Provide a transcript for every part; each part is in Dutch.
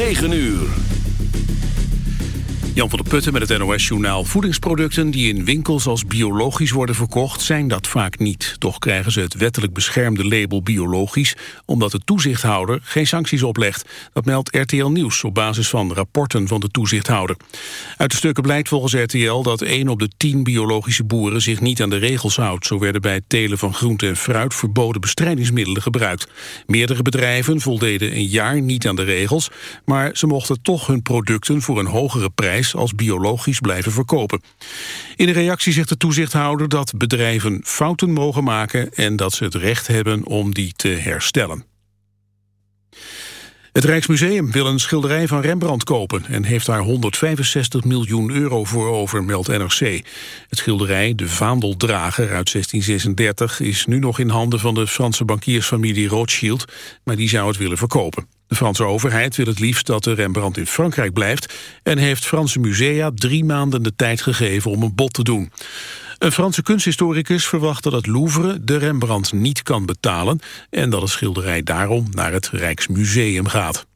9 uur. Jan van der Putten met het NOS-journaal. Voedingsproducten die in winkels als biologisch worden verkocht... zijn dat vaak niet. Toch krijgen ze het wettelijk beschermde label biologisch... omdat de toezichthouder geen sancties oplegt. Dat meldt RTL Nieuws op basis van rapporten van de toezichthouder. Uit de stukken blijkt volgens RTL dat 1 op de 10 biologische boeren... zich niet aan de regels houdt. Zo werden bij het telen van groente en fruit... verboden bestrijdingsmiddelen gebruikt. Meerdere bedrijven voldeden een jaar niet aan de regels... maar ze mochten toch hun producten voor een hogere prijs als biologisch blijven verkopen. In de reactie zegt de toezichthouder dat bedrijven fouten mogen maken... en dat ze het recht hebben om die te herstellen. Het Rijksmuseum wil een schilderij van Rembrandt kopen... en heeft daar 165 miljoen euro voor over, meldt NRC. Het schilderij, de Vaandeldrager uit 1636... is nu nog in handen van de Franse bankiersfamilie Rothschild... maar die zou het willen verkopen. De Franse overheid wil het liefst dat de Rembrandt in Frankrijk blijft... en heeft Franse musea drie maanden de tijd gegeven om een bod te doen. Een Franse kunsthistoricus verwacht dat het Louvre de Rembrandt niet kan betalen... en dat het schilderij daarom naar het Rijksmuseum gaat.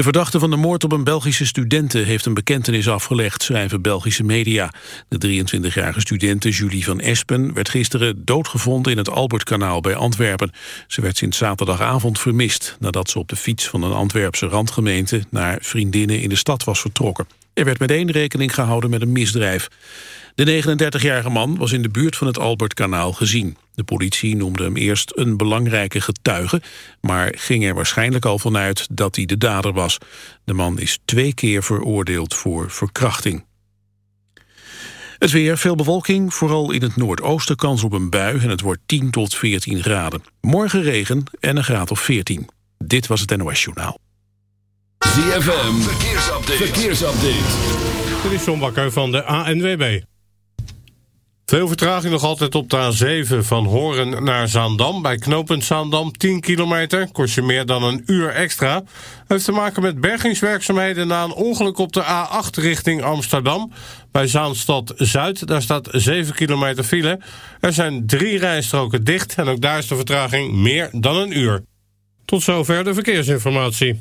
De verdachte van de moord op een Belgische studente heeft een bekentenis afgelegd, schrijven Belgische media. De 23-jarige studente Julie van Espen werd gisteren doodgevonden in het Albertkanaal bij Antwerpen. Ze werd sinds zaterdagavond vermist, nadat ze op de fiets van een Antwerpse randgemeente naar vriendinnen in de stad was vertrokken. Er werd meteen rekening gehouden met een misdrijf. De 39-jarige man was in de buurt van het Albertkanaal gezien. De politie noemde hem eerst een belangrijke getuige... maar ging er waarschijnlijk al vanuit dat hij de dader was. De man is twee keer veroordeeld voor verkrachting. Het weer, veel bewolking, vooral in het noordoosten kans op een bui... en het wordt 10 tot 14 graden. Morgen regen en een graad of 14. Dit was het NOS Journaal. ZFM, verkeersupdate. verkeersupdate. Dit is John Bakker van de ANWB. Veel vertraging nog altijd op de A7 van Horen naar Zaandam. Bij knooppunt Zaandam 10 kilometer, kost je meer dan een uur extra. Heeft te maken met bergingswerkzaamheden na een ongeluk op de A8 richting Amsterdam. Bij Zaanstad Zuid, daar staat 7 kilometer file. Er zijn drie rijstroken dicht en ook daar is de vertraging meer dan een uur. Tot zover de verkeersinformatie.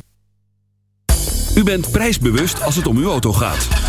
U bent prijsbewust als het om uw auto gaat.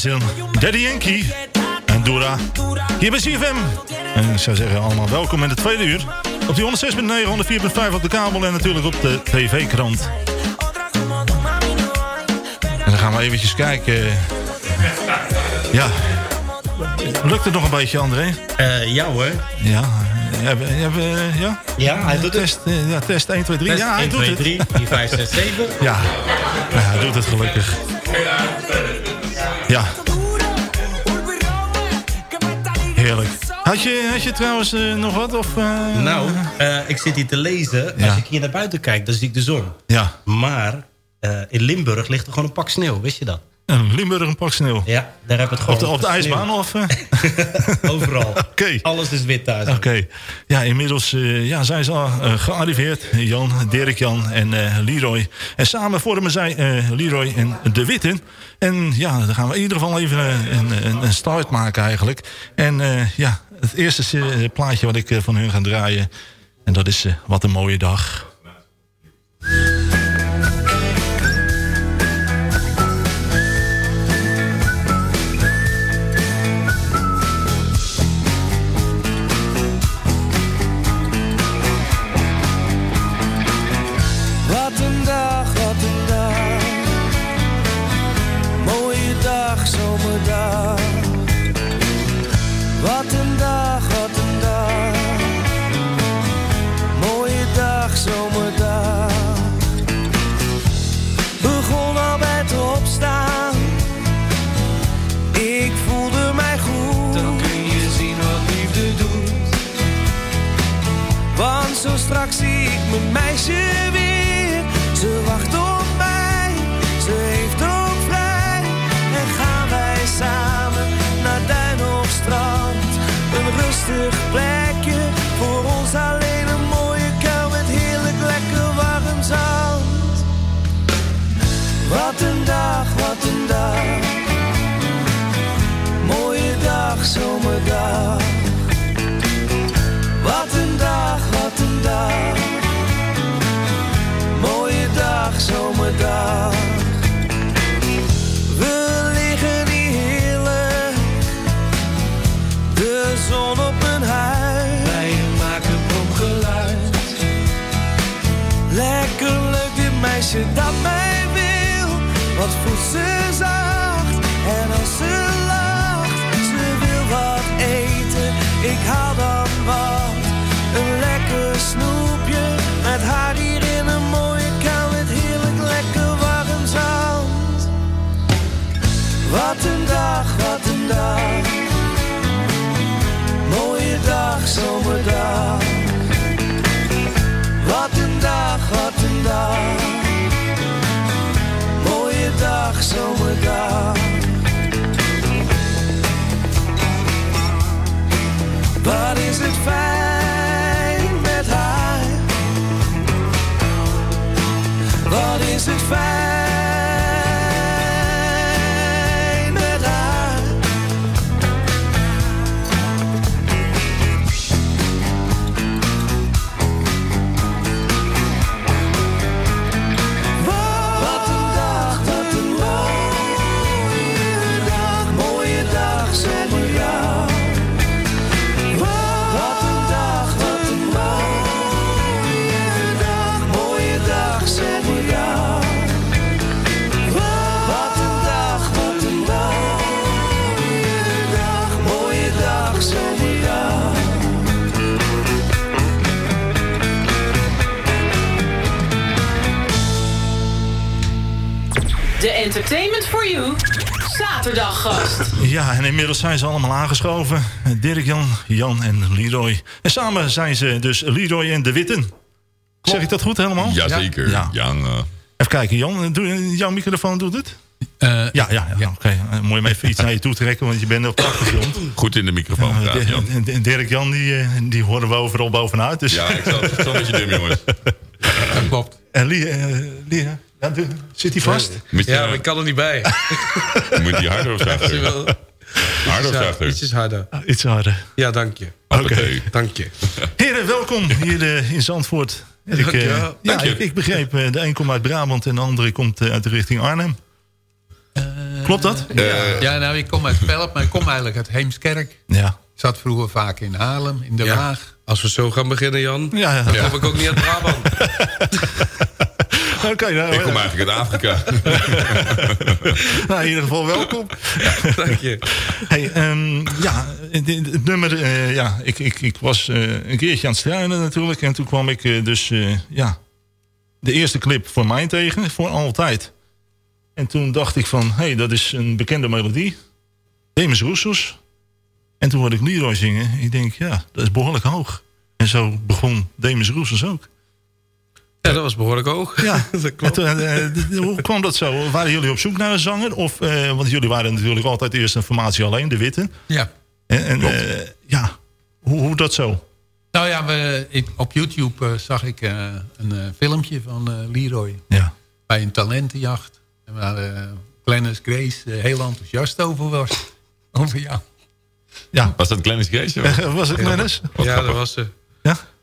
Daddy Yankee en Dora. Hier bij CFM. En ik zou zeggen allemaal welkom in het tweede uur. Op die 106.9, 104.5 op de kabel en natuurlijk op de tv-krant. En dan gaan we eventjes kijken. Ja. Lukt het nog een beetje, André? Uh, ja hoor. Ja. Ja, ja? ja hij doet test, het. Ja, test 1, 2, 3. Test ja, hij 1, doet 2, het. 3, 4, 5, 6, 7. Ja. ja, hij doet het gelukkig. Heerlijk. Had je, had je trouwens uh, nog wat? Of, uh, nou, uh, ik zit hier te lezen. Ja. Als ik hier naar buiten kijk, dan zie ik de zon. Ja. Maar in Limburg ligt er gewoon een pak sneeuw. Wist je dat? Een Limburg een pak sneeuw. Ja, daar heb het gewoon. Op de, op de ijsbaan of? Overal. Oké. Okay. Alles is wit thuis. Oké. Okay. Ja, inmiddels uh, ja, zijn ze al uh, gearriveerd. Jan, Dirk Jan en uh, Leroy. En samen vormen zij Leroy en De Witten. En ja, dan gaan we in ieder geval even een, een, een start maken eigenlijk. En ja, het eerste plaatje wat ik van hun ga draaien. En dat is Wat een mooie dag. Dag, wat een dag. Mooie dag, zomerdag. Wat een dag, wat een dag. Mooie dag, zomerdag. Wat is het fijn met haar? Wat is het fijn Ja, en inmiddels zijn ze allemaal aangeschoven. Dirk, Jan, Jan en Leroy. En samen zijn ze dus Leroy en De Witten. Zeg ik dat goed helemaal? Jazeker. Ja. Jan, uh, Even kijken, Jan. Doe, jouw microfoon doet het? ja, ja, ja. oké. Uh, moet je even iets naar je toe trekken, want je bent op de achtergrond. Goed in de microfoon Uh, praten, Jan. en- en Dirk Jan, die, eh, die horen we overal bovenuit. Dus. Ja, ik zal het zo met je dum, jongens. klopt. En eh, Lie, ja, zit hij vast? Ja, maar ik kan er niet bij. Moet die harder of zachter? Harder of Ja, zachter? Ietsjes harder. Iets harder. Ja, dank je. Oké. Dank je. Heren, welkom hier eh, in Zandvoort. Ik, eh, Dank je. ik, ik begreep, eh, de een komt uit Brabant en de andere komt uit de richting Arnhem. Klopt Klopt dat? ja, nou, ik kom uit Velp, maar ik kom eigenlijk uit Heemskerk. Ja. Ik zat vroeger vaak in Haarlem, in de Ja. Laag. Als we zo gaan beginnen, Jan, Ja, ja. dan kom ik ook niet uit Brabant. Oké, nou, Ik kom eigenlijk uit Afrika. nou, in ieder geval welkom. Dank je. Hey, ehm, ja, het, nummer, eh, ja, ik, ik, ik was eh, een keertje aan het struinen natuurlijk. En toen kwam ik eh, dus, ja, de eerste clip voor mij tegen, voor altijd. En toen dacht ik van, hé, hey, dat is een bekende melodie. Demis Roussos. En toen hoorde ik Leroy zingen. Ik denk, ja, dat is behoorlijk hoog. En zo begon Demis Roussos ook. Ja, dat was behoorlijk hoog. Ja, dat klopt. toen, eh, hoe kwam dat zo? Waren jullie op zoek naar een zanger? Of, eh, want jullie waren natuurlijk altijd eerst een formatie alleen, de Witte. Ja. En, en eh, ja, hoe, hoe dat zo? Nou ja, we, ik, op YouTube zag ik eh, een eh, filmpje van eh, Leroy. Ja. Bij een talentenjacht. En waar uh, Glennis Grace heel enthousiast over was. Over jou. Ja. Was dat Glennis Grace? was het Glennis? Ja, dat was ze.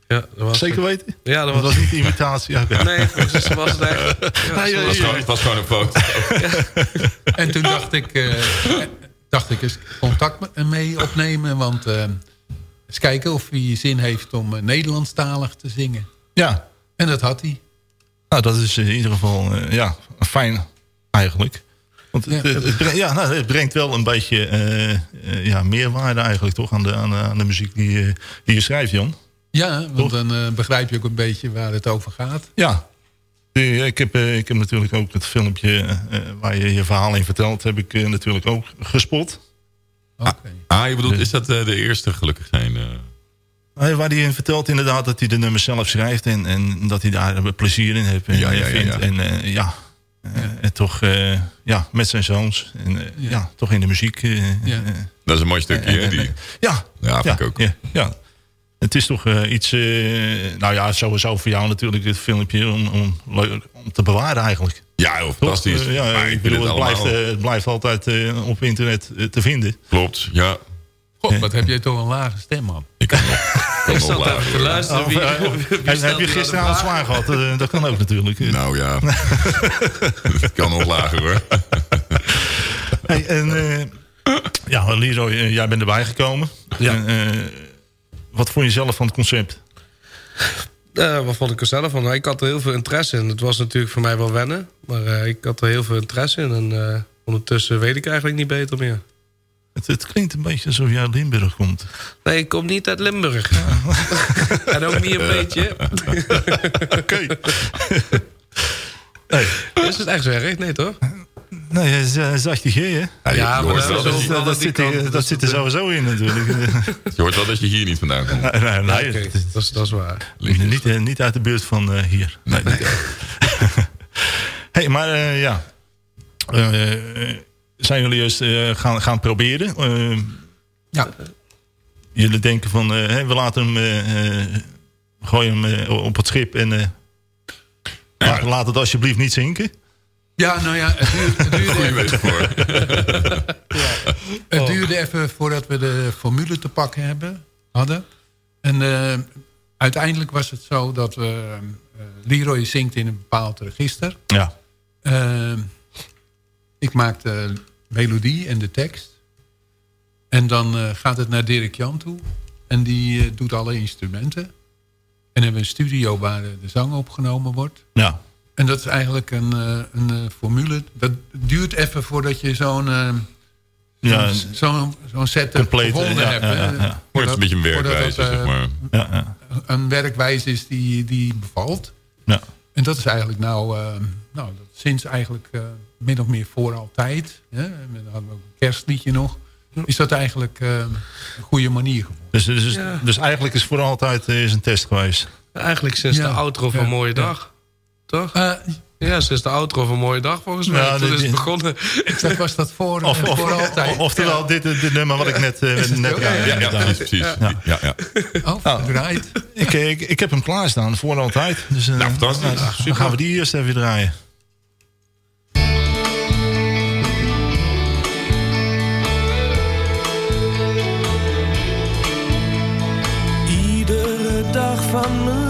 Ja? Was Zeker ze. weten? Ja, dat Dat was was niet de imitatie. Nee, volgens mij was het eigenlijk... Ja, Nee, ze nee, was Het was gewoon- het was gewoon een foto. En toen dacht ik, eh, dacht ik eens contact mee opnemen. Want eh, eens kijken of hij zin heeft om eh, Nederlandstalig te zingen. Ja. En dat had hij. Nou, dat is in ieder geval eh, ja, fijn eigenlijk. Want het, Ja. het, het brengt, ja, nou, het brengt wel een beetje ja, meerwaarde eigenlijk toch aan de, aan de, aan de muziek die, je- die je schrijft, Jan. Ja, want dan eh, begrijp je ook een beetje waar het over gaat. Ja. Ik heb, eh, ik heb natuurlijk ook het filmpje eh, waar je je verhaal in vertelt, heb ik natuurlijk ook gespot. Ah, je bedoelt, is dat eh, de eerste gelukkig zijn? Waar hij in vertelt inderdaad dat hij de nummers zelf schrijft en, en dat hij daar plezier in heeft en Ja, ja, ja, vindt. ja. En eh, ja, eh, en toch eh, ja, met zijn zoons en eh, ja. toch in de muziek. Ja. Dat is een mooi stukje, hè? Die... Ja, Ja, vind ik ook. Ja, ja. Het is toch eh, iets, eh, nou ja, sowieso voor jou natuurlijk dit filmpje om, om, om te bewaren eigenlijk. Ja, fantastisch. Eh, ja, Maar ik bedoel, het, het blijft, eh, het blijft altijd eh, op internet te vinden. Klopt, ja. God, wat heb jij toch een lage stem, man. Ik kan Ik nog zat even te hoor. luisteren. Of, Wie, wie, of- wie heb, je nou gisteravond vraag? zwaar gehad? Eh, dat kan ook natuurlijk. Nou ja, het kan nog lager hoor. Hey, en, eh, ja, Leroy, jij bent erbij gekomen. Ja. En, eh, wat vond je zelf van het concept? Eh, wat vond ik er zelf van? Nou, ik had er heel veel interesse in. Het was natuurlijk voor mij wel wennen. Maar eh, ik had er heel veel interesse in. En eh, ondertussen weet ik eigenlijk niet beter meer. Het, het klinkt een beetje alsof je uit Limburg komt. Nee, ik kom niet uit Limburg. en ook niet een beetje. Oké. hey. Is het echt zo erg? Nee, toch? Nee, hij is, hij is 80 G, hè? Ja, Ja, maar dat Dat, dat, zit, er- kant. dat Dat zit er sowieso in natuurlijk. je hoort wel dat je hier niet vandaan komt. nee, nee, nee, dat, is, dat is waar. niet, eh, niet uit de buurt van eh, hier. Nee, hey, maar eh, ja. Eh, eh, zijn jullie eens eh, gaan, gaan proberen? Eh, Ja. jullie denken van, eh, hè, we laten hem, eh, eh, gooien hem eh, op het schip en eh, laat, laat het alsjeblieft niet zinken. Ja, nou ja, het duurde, het duurde, even, het duurde even voordat we de formule te pakken hebben, hadden. En eh, uiteindelijk was het zo dat we... eh, Leroy zingt in een bepaald register. Ja. Eh, ik maak de melodie en de tekst. En dan eh, gaat het naar Dirk Jan toe. En die doet alle instrumenten. En hebben we een studio waar de zang opgenomen wordt. Ja. En dat is eigenlijk een, eh, een eh, formule. Dat duurt even voordat je zo'n eh, Ja, zo'n zo'n zo'n setup compleet, gevonden ja, hebt. ja. Wordt een beetje een werkwijze, zeg maar. Ja, ja. Een werkwijze is die, die bevalt. Ja. En dat is eigenlijk nou, eh, nou dat sinds eigenlijk eh, min of meer voor altijd. Hè, en dan hadden we ook een kerstliedje nog. Is dat eigenlijk eh, een goede manier geworden. Dus, dus, Ja. dus eigenlijk is voor altijd is een test geweest. Eigenlijk sinds Ja. de outro van Ja. Mooie Ja. Dag. Toch? Eh, Ja, sinds de outro van Mooie Dag volgens mij. Ja, Toen is het begonnen. ik zeg, was dat voor, Of, eh, of, voor altijd? oftewel, dit, dit nummer wat ik net, eh, Is het net. Ja, ja, inderdaad. precies. Ja. Ja, ja. Oh, Nou. Ik, ik, ik heb hem klaarstaan voor altijd. Dus, eh, Nou, fantastisch. nou, dan gaan we die eerst even draaien. Iedere dag van mijn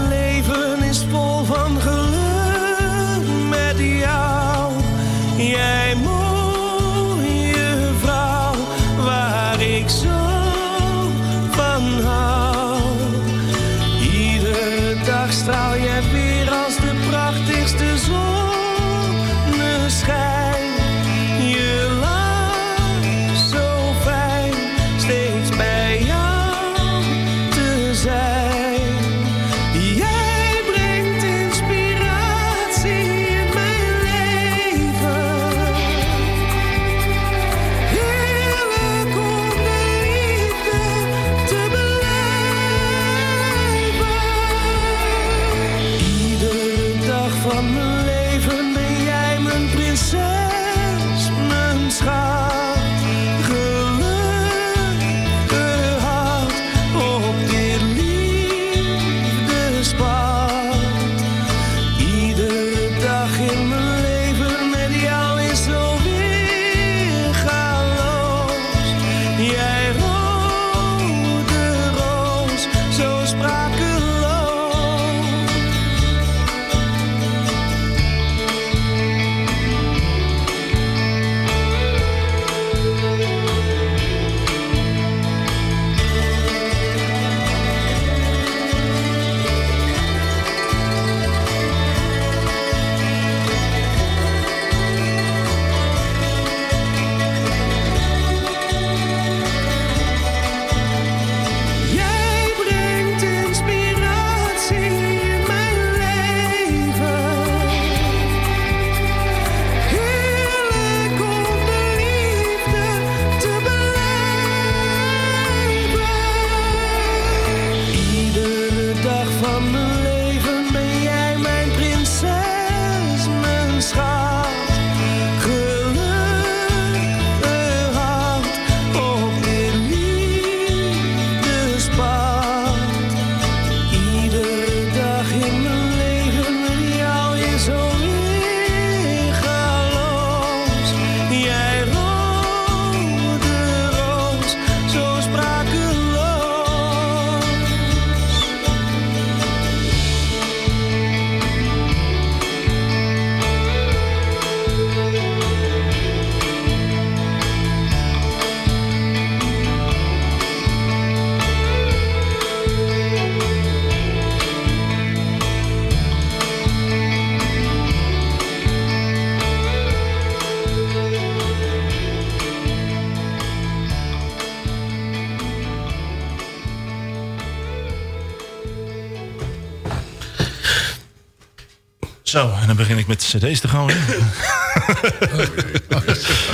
Zo, en dan begin ik met de cd's te gooien.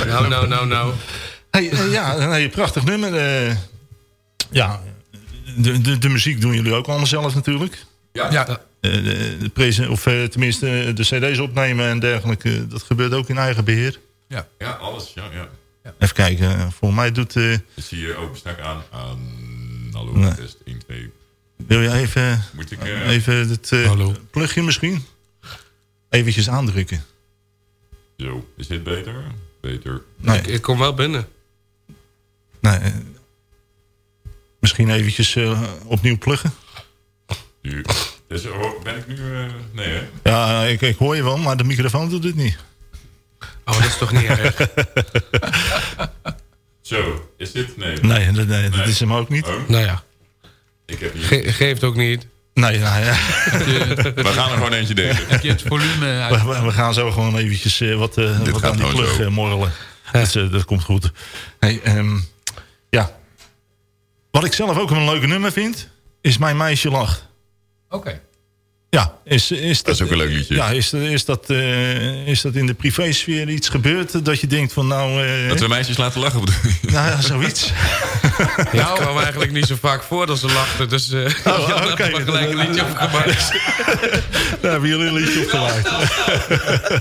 Nou, nou, nou, nou. Hey, eh, ja, een hey, prachtig nummer. eh. ja, de, de, de muziek doen jullie ook allemaal zelf natuurlijk. Ja. Ja. Eh, de, de prese- of tenminste de cd's opnemen en dergelijke. Dat gebeurt ook in eigen beheer. Ja. Ja, alles. Ja, ja. Even kijken, volgens mij doet... eh, Dan zie je openstak aan. aan hallo, Nee. test 1, 2. wil je even, Moet ik, even het plugje misschien? Eventjes aandrukken. Zo, is dit beter? Beter. Nee. Ik, ik kom wel binnen. Nee, eh, misschien eventjes eh, opnieuw pluggen. Nu. Dus, oh, ben ik nu... eh, nee, hè? Ja, ik, ik hoor je wel, maar de microfoon doet het niet. Oh, dat is toch niet erg? Zo, is dit? Nee. Nee, dat, nee, dat is hem ook niet. Oh. Nou ja. Ik heb hier... Ge- geeft ook niet. Nee, nou ja. We gaan er gewoon eentje delen. Heb je het volume uit? We, gaan zo gewoon eventjes eh, wat, eh, wat aan die plug zo. eh, morrelen. Dat, dat komt goed. Hey, ehm, ja. Wat ik zelf ook een leuke nummer vind, is Mijn Meisje Lacht. Oké. Ja, is, is dat, Dat is ook een leuk liedje. Ja, is, is, dat, eh, is dat in de privésfeer iets gebeurd dat je denkt van nou... eh, Dat we meisjes laten lachen nou ja, zoiets. Ja, het kwam eigenlijk niet zo vaak voor dat ze lachten. Dus eh Oh, oké. gelijk een liedje opgemaakt. Daar hebben jullie een liedje opgemaakt.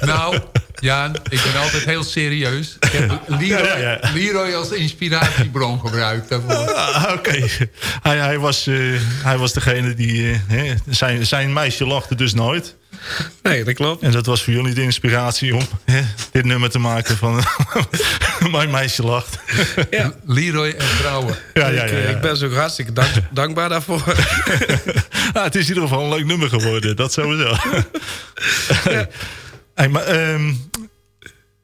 Nou, Jaan, ik ben altijd heel serieus. Ik heb Leroy, Ja, ja, ja. Leroy als inspiratiebron gebruikt daarvoor. Ah, Oké. Hij, hij, was, eh, hij was degene die... eh, hè, zijn, zijn meisje lachte dus nooit. Nee, dat klopt. En dat was voor jullie de inspiratie om hè, dit nummer te maken van... Mijn meisje lacht. Ja. Leroy en vrouwen. Ja, ja, Ik, ja. eh, ja. ik ben zo hartstikke dank, dankbaar daarvoor. Ah, het is in ieder geval een leuk nummer geworden. Dat sowieso. Hey. Hey, maar, ehm,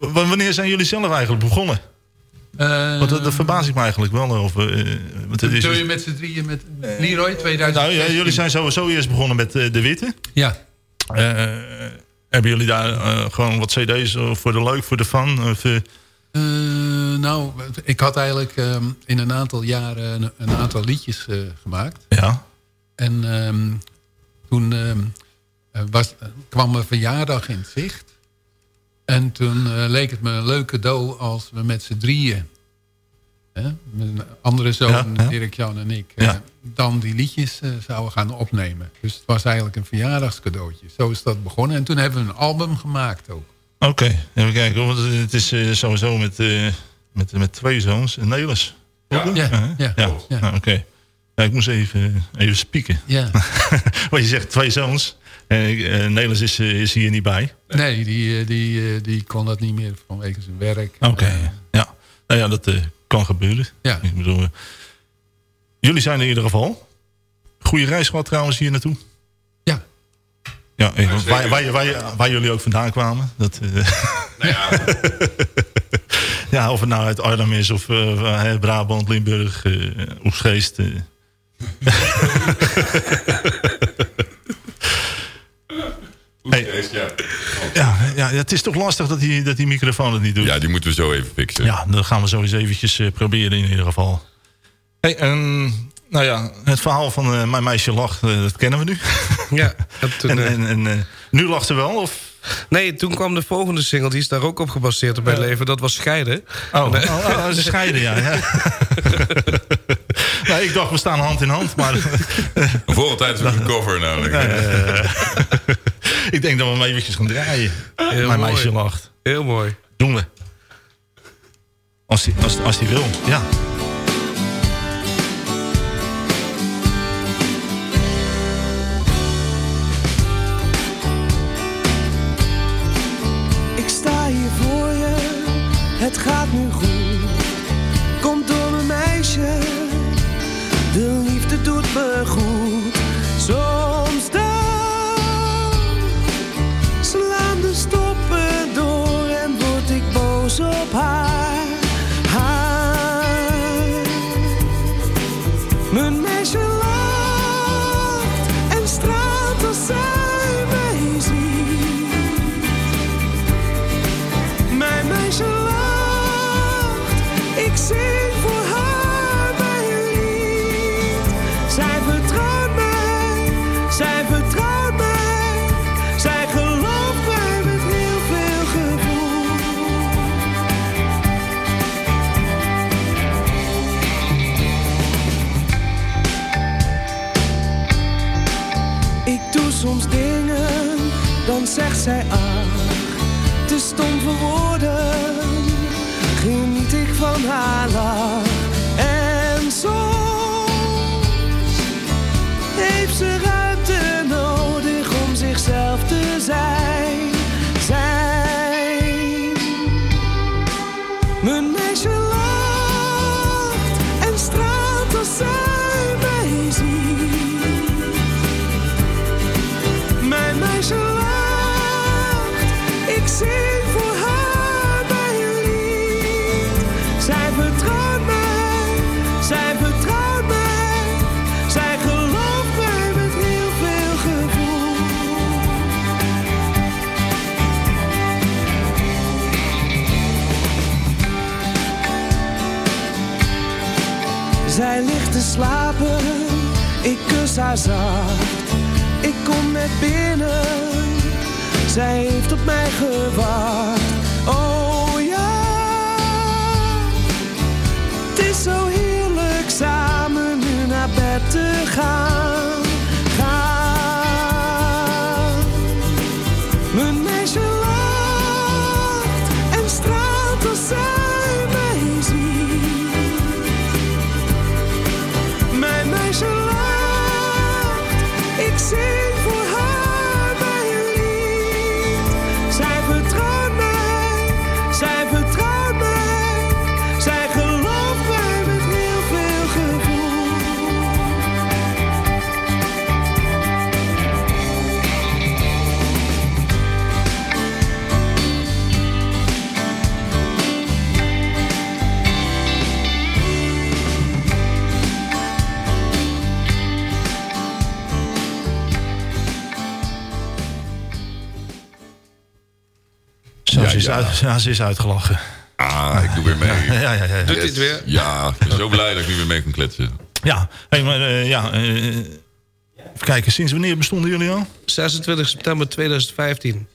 w- wanneer zijn jullie zelf eigenlijk begonnen? Want dat, dat verbaas ik me eigenlijk wel over. eh, want het is Toen je met z'n drieën met Leroy 2000. nou, ja, jullie zijn sowieso eerst begonnen met De Witte. Ja. Hebben jullie daar gewoon wat cd's voor de leuk, voor de? Of, Eh, nou, ik had eigenlijk ehm, in een aantal jaren een, een aantal liedjes gemaakt. Ja. En ehm, toen ehm, eh, was, kwam mijn verjaardag in zicht. En toen eh, leek het me een leuk cadeau als we met z'n drieën... Hè, mijn andere zoon, Ja, ja. Dirk Jan en ik... eh, Ja. dan die liedjes eh, zouden gaan opnemen. Dus het was eigenlijk een verjaardagscadeautje. Zo is dat begonnen. En toen hebben we een album gemaakt ook. Oké, even kijken. Want het is sowieso met, met, met twee zoons. En Nelis. Ja. Ja, ja, ja. Nou, Oké. Ja, ik moest even, even spieken. Ja. Want je zegt twee zoons. En uh, Nelis is, eh, is hier niet bij. Nee, die, eh, die, eh, die kon dat niet meer vanwege zijn werk. Oké, Eh, ja. Nou ja, dat eh, kan gebeuren. Ja. Ik bedoel, eh, jullie zijn er in ieder geval. Goede reis gehad trouwens hier naartoe. Ja. Ja, eh, waar, waar, waar, waar jullie ook vandaan kwamen. Dat, eh, Nou ja, ja, of het nou uit Arnhem is of eh, Brabant, Limburg, eh Oesgeest. eh. Hey. ja. Ja, ja, het is toch lastig dat die, dat die microfoon het niet doet. ja, die moeten we zo even fixen. Ja, dat gaan we zo eens eventjes eh, proberen in ieder geval. Hey, en, nou ja, het verhaal van eh, Mijn Meisje Lacht, eh, dat kennen we nu. Ja, toen, en en, en nu lacht ze wel? Of? Nee, toen kwam de volgende single, die is daar ook op gebaseerd op mijn leven. Dat was Scheiden. Oh, eh, oh, oh, ze scheiden, ja. ja. nou, ik dacht, we staan hand in hand, maar... Voor een tijd is het een cover namelijk. Ik denk dat we hem eventjes gaan draaien. Heel Mijn mooi. meisje lacht. Heel mooi. Doen we. Als die, als, als die wil, ja. Zij ach, te stom voor woorden. Geniet ik van haar lach. En soms heeft ze ruimte nodig om zichzelf te zijn. Zijn. Mijn meisje lacht en straalt als zij ziet. Mijn meisje lacht, Ik kom net binnen, zij heeft op mij gewacht. Oh ja, het is zo heerlijk samen nu naar bed te. Gaan. Is uit, ja, ze is uitgelachen. Ah, ik doe weer mee. Ja, ja, ja. ja. Doet hij het weer? Ja, ik ben zo blij dat ik nu weer mee kan kletsen. Ja, hey, maar eh, ja... eh, even kijken, sinds wanneer bestonden jullie al? 26 september 2015.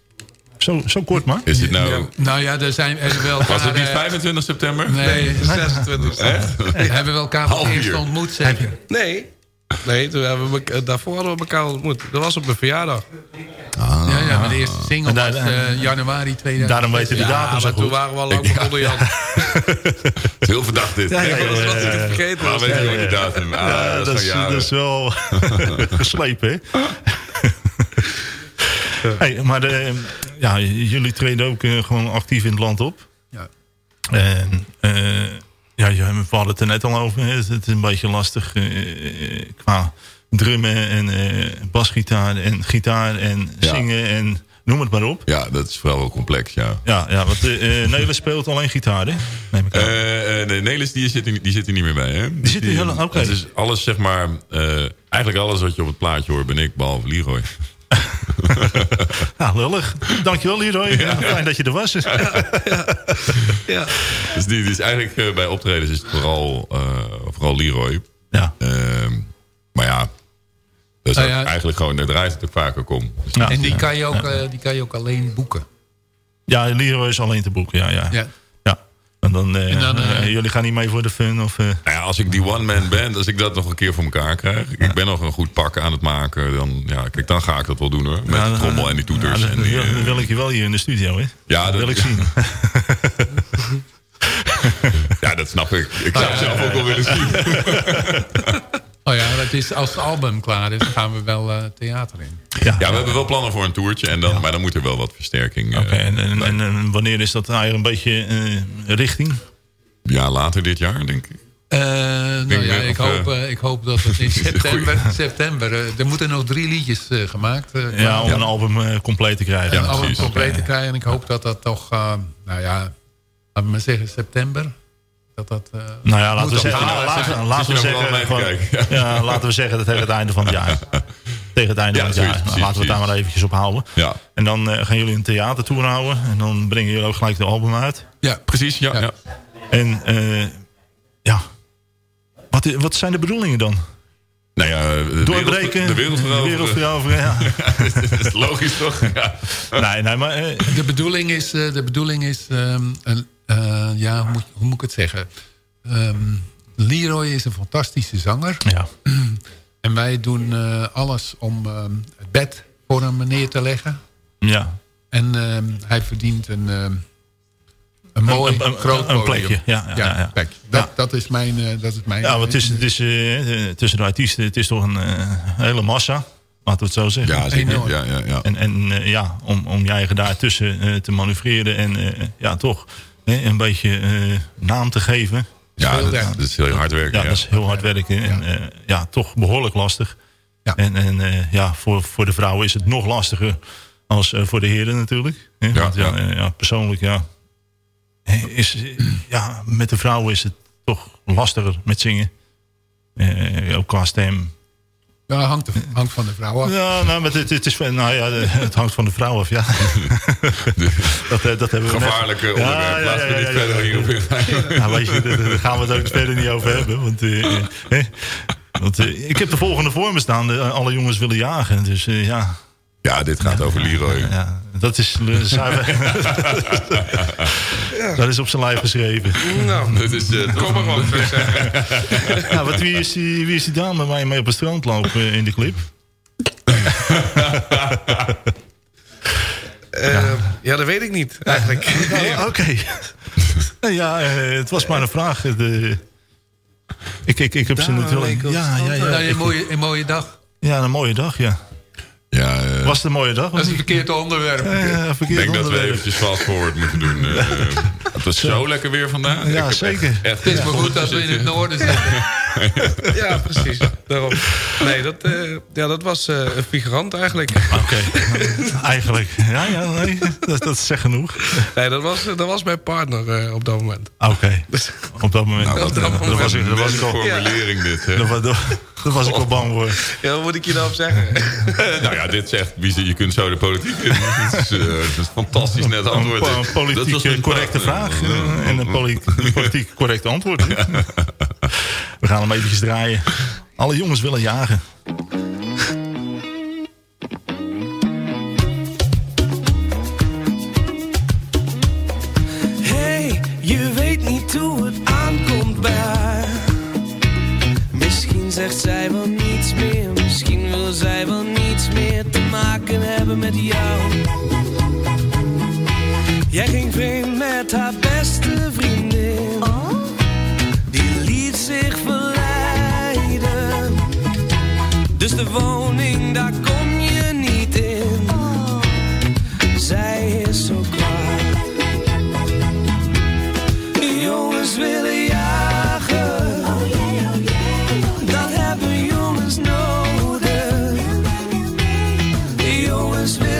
Zo, zo kort maar. Is dit nou... Nou ja, er zijn er wel Was het niet elkaar, eh, 25 september? Nee, 26. Echt? hebben we elkaar voor Half het eerst uur. ontmoet, zeker? Nee. Nee, toen hebben we, daarvoor hadden we elkaar ontmoet. Dat was op mijn verjaardag. Ja, ja, maar de eerste single was eh, januari 2000. Daarom weten die Ja, datum zo maar toen goed. waren we al lang begonnen, Jan. Het is heel verdacht dit. Ja, ja, ja, Dat was ja, ja. vergeten. Maar was. weet je die datum? Ah, Ja, is dat is wel geslepen, hè? Hey, maar de, ja, jullie treden ook eh, gewoon actief in het land op. Ja. En eh, ja, je- we hadden het er net al over. hè. Het is een beetje lastig eh, qua drummen en eh, basgitaar en gitaar en Ja. zingen en noem het maar op. Ja, dat is vooral wel complex, ja. Ja, ja want uh, Nele speelt alleen gitaar, hè? Neem ik aan. Eh, eh, nee, Nelis die zit, er, die zit er niet meer bij, hè? Die zit er heel- oké. Het is alles, zeg maar... eh, eigenlijk alles wat je op het plaatje hoort ben ik, behalve Leroy. Ja, lullig. Dankjewel, Leroy. Ja. Fijn dat je er was. Ja. Dus die, is eigenlijk eh, bij optredens is het vooral, eh, vooral Leroy. Ja. Ehm, maar ja, dat is Nou ook ja. eigenlijk gewoon, daar draait het ook vaker om. Dus Ja. En die kan, je ook, eh, die kan je ook alleen boeken. Ja, Leroy is alleen te boeken, ja. ja. En dan, En dan, eh, jullie gaan niet mee voor de fun? Of, eh, Nou ja, als ik die one-man band, als ik dat nog een keer voor elkaar krijg... ik ben nog een goed pak aan het maken, dan, ja, kijk, dan ga ik dat wel doen hoor. Met ja, de trommel en die toeters. ja, en dan, die, eh, dan wil ik je wel hier in de studio, hè? Ja, dat dat- wil ik zien. ja, dat snap ik. Ik zou het zelf ook wel willen zien. Oh ja, dat is, als het album klaar is, dan gaan we wel eh, theater in. Ja, Ja, we hebben wel plannen voor een toertje, en dan, maar dan moet er wel wat versterking. eh, Oké, en, en, en, en wanneer is dat eigenlijk een beetje eh, richting? Ja, later dit jaar, denk ik. Eh, nou ja, ik, hoop, ik hoop dat het in september... september er moeten nog drie liedjes eh, gemaakt eh, Ja, om een album eh, compleet te krijgen. een album precies. compleet te krijgen. En ik hoop dat dat toch, eh, nou ja, laten we maar zeggen september. Dat dat, eh, Nou ja, laten we zeggen, nou, laten, we zeggen, gewoon- ja, laten we zeggen dat tegen het einde van het jaar. Tegen het einde Ja, van het jaar. precies, laten we het daar maar eventjes op houden. Ja, En dan eh, gaan jullie een theatertour houden. En dan brengen jullie ook gelijk de album uit. Ja, precies. Ja, Ja. ja. En eh, ja, wat, wat zijn de bedoelingen dan? Nou ja, de Doorbreken? Wereld, de wereld De wereld veroveren. veroveren, ja. dat is logisch toch? Ja. nee, nee, maar... de bedoeling is, eh, de bedoeling is ehm, een, eh, ja, hoe moet, hoe moet ik het zeggen? Ehm, Leroy is een fantastische zanger. ja. En wij doen eh, alles om ehm, het bed voor hem neer te leggen. Ja. En ehm, hij verdient een, ehm, een mooi een- een- groot een plekje, ja, ja, ja, dat, Ja. dat is mijn... eh, dat is mijn Ja, want het is, het is eh, tussen de artiesten, het is toch een hele massa. Laten we het zo zeggen. Ja, zeker. Ja, ja, ja. En, en ja, om, om je eigen daartussen eh, te manoeuvreren en eh, ja, toch hè, een beetje eh, naam te geven. Ja, dat, is heel hard werken. Ja, Ja, dat is heel hard werken en eh, ja, toch behoorlijk lastig. Ja. En, en eh, ja, voor, voor de vrouwen is het nog lastiger als eh, voor de heren natuurlijk. Hè? Ja, Want ja, ja. eh, ja, persoonlijk ja, eh, is, eh, ja, met de vrouwen is het toch lastiger met zingen. Eh, ook qua stem. Ja, hangt, er- hangt van de vrouw af. Ja, nou, maar het, het, is, nou ja, het hangt van de vrouw af, ja. dat, eh, dat hebben we net- Gevaarlijke onderwerp. Laten we niet verder hierop ingaan. Nou, weet je, daar- gaan we het ook verder niet over hebben. Want, eh, eh, hè? want ik heb de volgende voor me staan. de- alle jongens willen jagen. Dus eh, ja, Ja, dit gaat over Leroy. ja, dat is zuiver. Dat is op zijn lijf geschreven. Nou, Dit is, eh, kom maar op, zou ik zeggen. Ja, wat, wie, is die, wie is die dame waar je mee op het strand loopt eh, in de clip? Eh, ja, dat weet ik niet, eigenlijk. Oh, Oké. Ja, eh, het was maar een vraag. De, ik, ik, ik heb ze natuurlijk... Ja, ja, ja, Nou, een, mooie, een mooie dag. ja, een mooie dag, ja. Ja, eh, Was het een mooie dag? Dat is een verkeerd onderwerp. Ja, ja, ik denk dat we eventjes fast forward moeten doen. eh. het was zo lekker weer vandaag. Ja, zeker. echt- echt Het is maar goed dat we in het noorden zitten. ja, precies. Daarom. Nee, dat, eh, ja, dat was eh, een figurant eigenlijk. Oké, eigenlijk. Ja, ja nee, dat, dat is zeg genoeg. Nee, dat was, dat was mijn partner eh, op dat moment. Oké, op dat moment. Nou, dat, op dat dat moment. was ik, dat was ik al, formulering dit. hè? dat, was- dat, dat was ik al bang voor. Ja, wat moet ik je nou op zeggen? nou ja, dit zegt, wie ze- je kunt zo de politiek in. Het is, eh, is fantastisch net antwoord. Een, een Dat was politiek mijn correcte vraag en een poli- politiek correct antwoord. We gaan hem eventjes draaien. Alle jongens willen jagen. Hey, je weet niet hoe het aankomt bij. Misschien zegt zij wel niets meer. Misschien wil zij wel niets meer te maken hebben met jou. Jij ging vreemd met haar beste vriendin. Dus de woning, daar kom je niet in. Zij is zo kwaad. Jongens willen jagen. Dat hebben jongens nodig. Jongens willen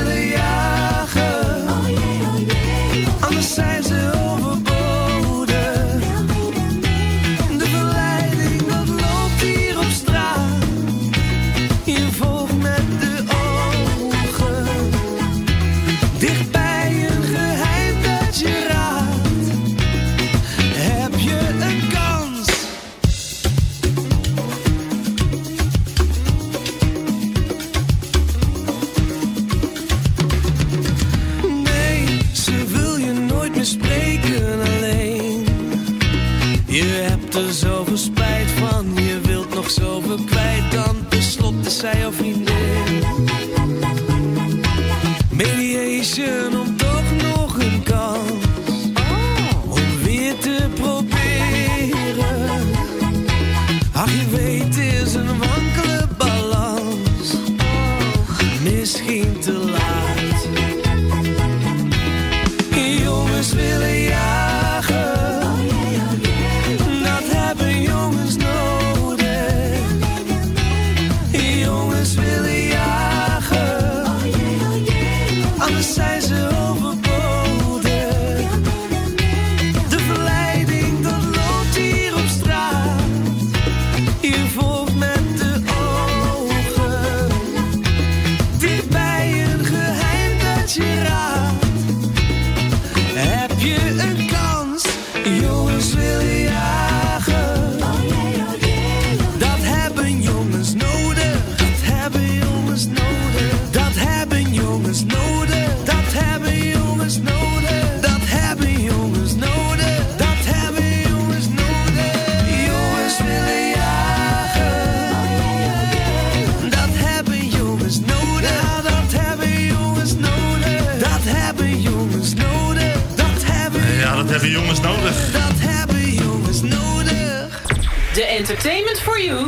Entertainment for You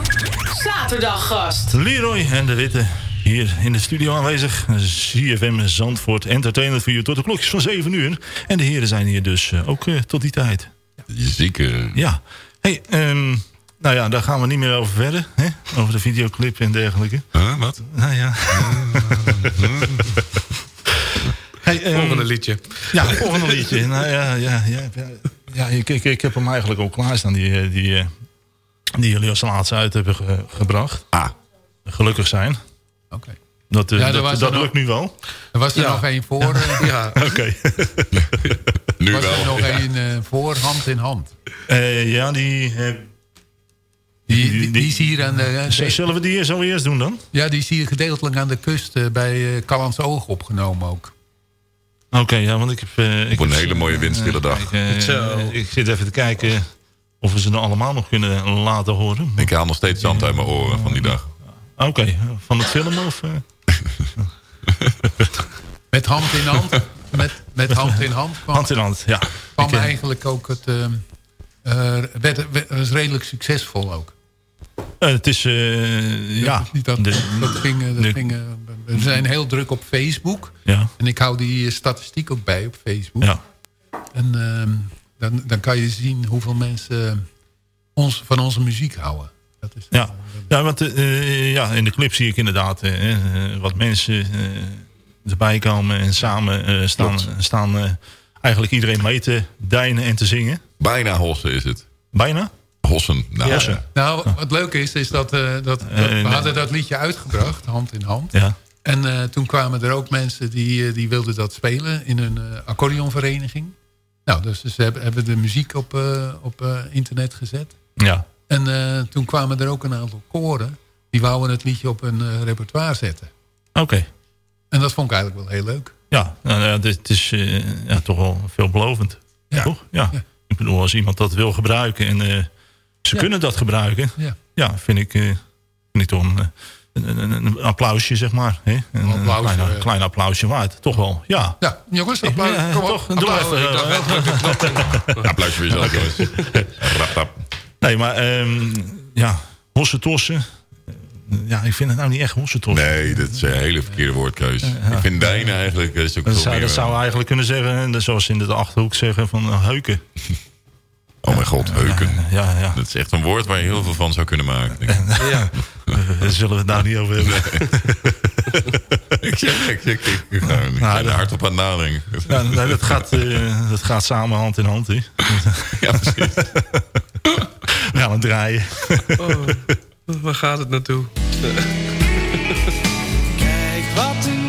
zaterdaggast. Leroy en de Witte hier in de studio aanwezig. ZFM Zandvoort Entertainment voor u tot de klokjes van 7 uur. En de heren zijn hier dus eh, ook eh, tot die tijd. Zeker. Ja. Hey, ehm, nou ja, daar gaan we niet meer over verder. Hè? Over de videoclip en dergelijke. Huh, wat? Nou ja. hey, ehm, Volgende liedje. Ja, volgende liedje. Nou ja, ja, ja, ja, ja ik, ik, ik heb hem eigenlijk al klaarstaan. Die, eh, die, eh, die jullie als laatste uit hebben ge- gebracht. Ah. Gelukkig zijn. Oké. Dat, eh, Ja, er dat, was dat er nog- lukt nu wel. Er was er Ja. nog één voor. Ja. Oké. Nu was er wel. nog één eh, voor, hand in hand. Eh, ja, die, eh, Die, die, die is hier aan de... Zullen we die zo eerst doen dan? Ja, die is hier gedeeltelijk aan de kust bij eh Callans Oog opgenomen ook. Oké, ja, want ik heb... eh, ik Op een heb- hele mooie windstille dag. Zo. ik zit even te kijken of we ze nou allemaal nog kunnen laten horen. Ik haal nog steeds zand uit mijn oren van die dag. Oké, van het film of... eh? Met hand in hand. Met, met hand in hand kwam, Hand in hand, ja. kwam eh, eigenlijk ook het... werd, werd- was redelijk succesvol ook. Eh, het is, eh, ja. Niet dat, de- dat ging, dat de- ging, we zijn heel druk op Facebook. Ja. En ik hou die statistiek ook bij op Facebook. Ja. En ehm, dan, dan kan je zien hoeveel mensen ons, van onze muziek houden. Dat is Ja, ja want eh, eh, ja, in de clip zie ik inderdaad eh, wat mensen eh, erbij komen en samen staan, staan eh, eigenlijk iedereen mee te deinen en te zingen. Bijna hossen is het. Bijna? Hossen. Nou, Hossen. Nou, wat leuk is, is dat, eh, dat, dat- we nee. hadden dat liedje uitgebracht, hand in hand. Ja. En eh, toen kwamen er ook mensen die, die wilden dat spelen in een eh, accordeonvereniging. Nou, dus ze hebben, hebben de muziek op, eh, op eh, internet gezet. Ja. En eh, toen kwamen er ook een aantal koren. Die wouden het liedje op hun repertoire zetten. Oké. En dat vond ik eigenlijk wel heel leuk. Ja, nou, ja, dit is ja, toch wel veelbelovend. Ja. Toch? Ja. Ik bedoel, als iemand dat wil gebruiken en ze kunnen dat gebruiken, Ja. vind, ik, vind ik toch een, een, een, een applausje, zeg maar. Hè? Een, een applausje, klein, eh. klein applausje waard, toch wel. Ja. Ja, jongens, applaus. Ja, Kom op, doe even, eh, druk de knop in. Applaus voor jezelf, jongens. Rap, rap. Nee, maar ehm, ja, hossetossen. Eh, Ja, ik vind het nou niet echt hossetossen. Nee, dat is een hele verkeerde woordkeuze. Ik vind Dijnen eigenlijk... eh, Is ook Dat veel zou, meer, dat zou eigenlijk kunnen zeggen, eh, zoals ze in de Achterhoek zeggen, van eh, heuken. Oh mijn god, heuken. Ja, ja. Dat is echt een woord waar je heel veel van zou kunnen maken. denk ik. Ja. Daar zullen we het daar niet over hebben. ik zeg, ik, ik, ik, ik, Nou, ben er hard op aan het nadenken. Ja, nee, dat, gaat, eh, dat gaat samen hand in hand. Hè. Ja, precies. We gaan het draaien. Oh, waar gaat het naartoe? Kijk wat een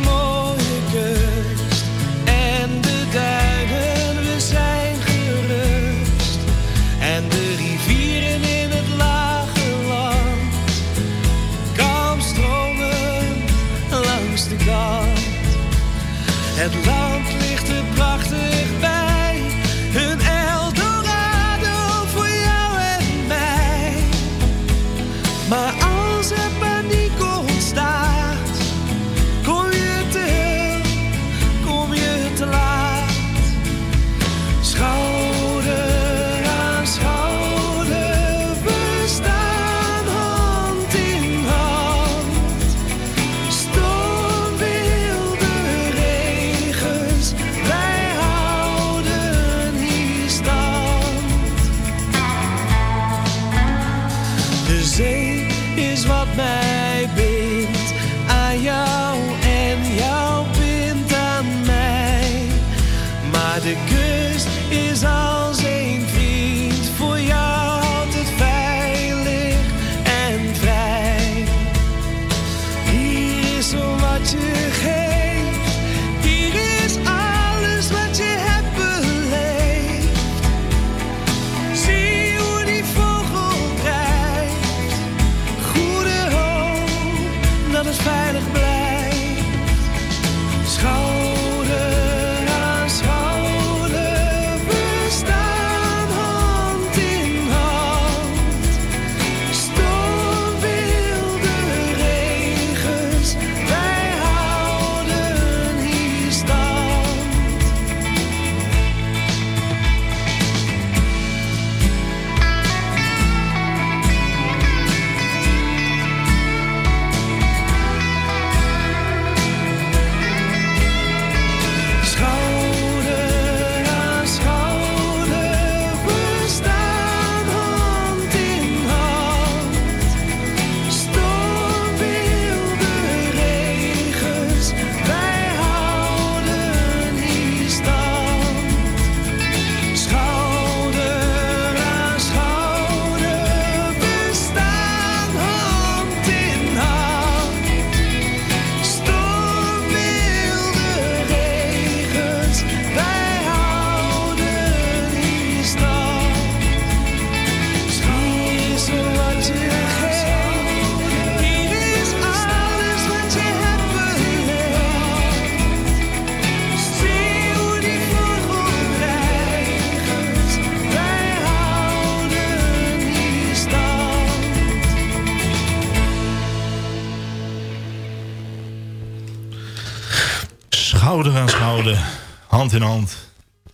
hand in hand.